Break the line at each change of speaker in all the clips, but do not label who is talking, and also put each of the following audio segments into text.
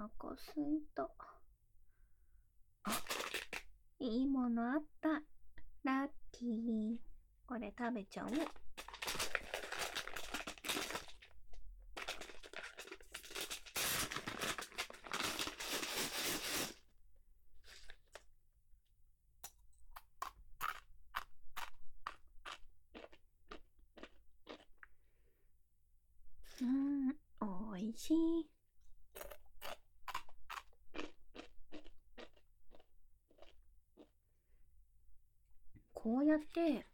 腹すいた。あ、いいものあった。ラッキー。これ食べちゃおう。うん、おいしい。こうやって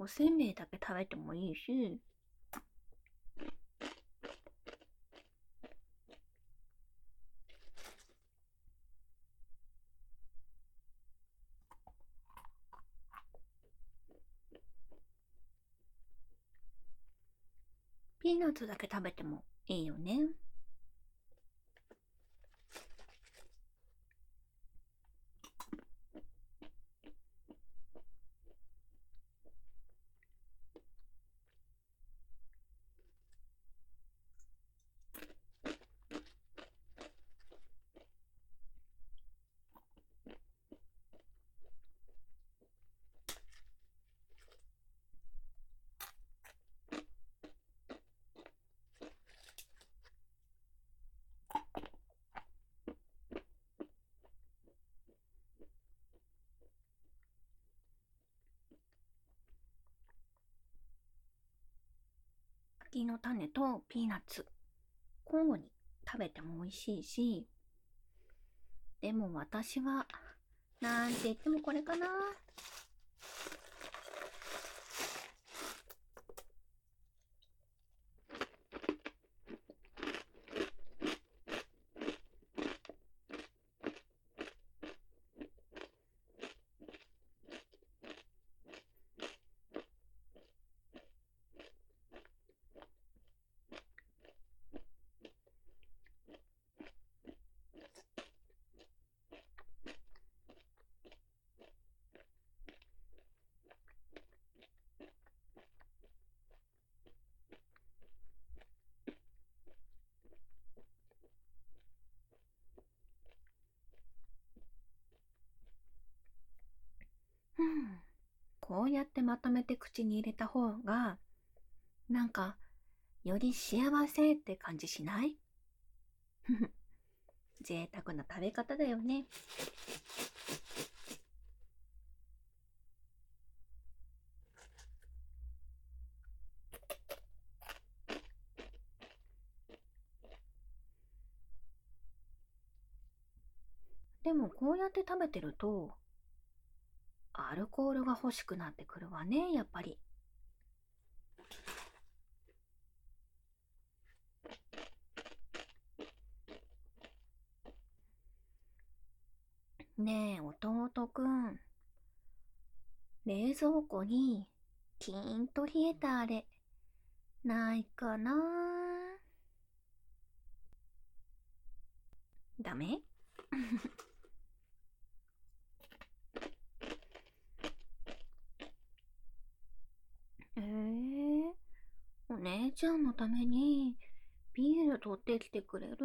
おせんべいだけ食べてもいいし、ピーナッツだけ食べてもいいよね。柿の種とピーナッツ。交互に食べても美味しいしでも私はなんて言ってもこれかな。こうやってまとめて口に入れた方が、なんか、より幸せって感じしない？贅沢な食べ方だよね。でもこうやって食べてるとアルコールが欲しくなってくるわね、やっぱり。ねえ、弟くん。冷蔵庫に、キーンと冷えたあれ、ないかなダメええー、お姉ちゃんのためにビール取ってきてくれる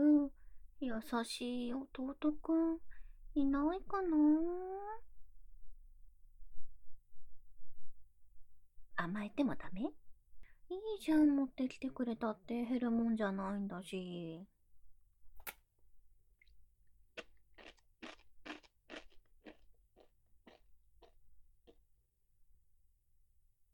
優しい弟くんいないかな？甘えてもダメ？いいじゃん持ってきてくれたって減るもんじゃないんだし。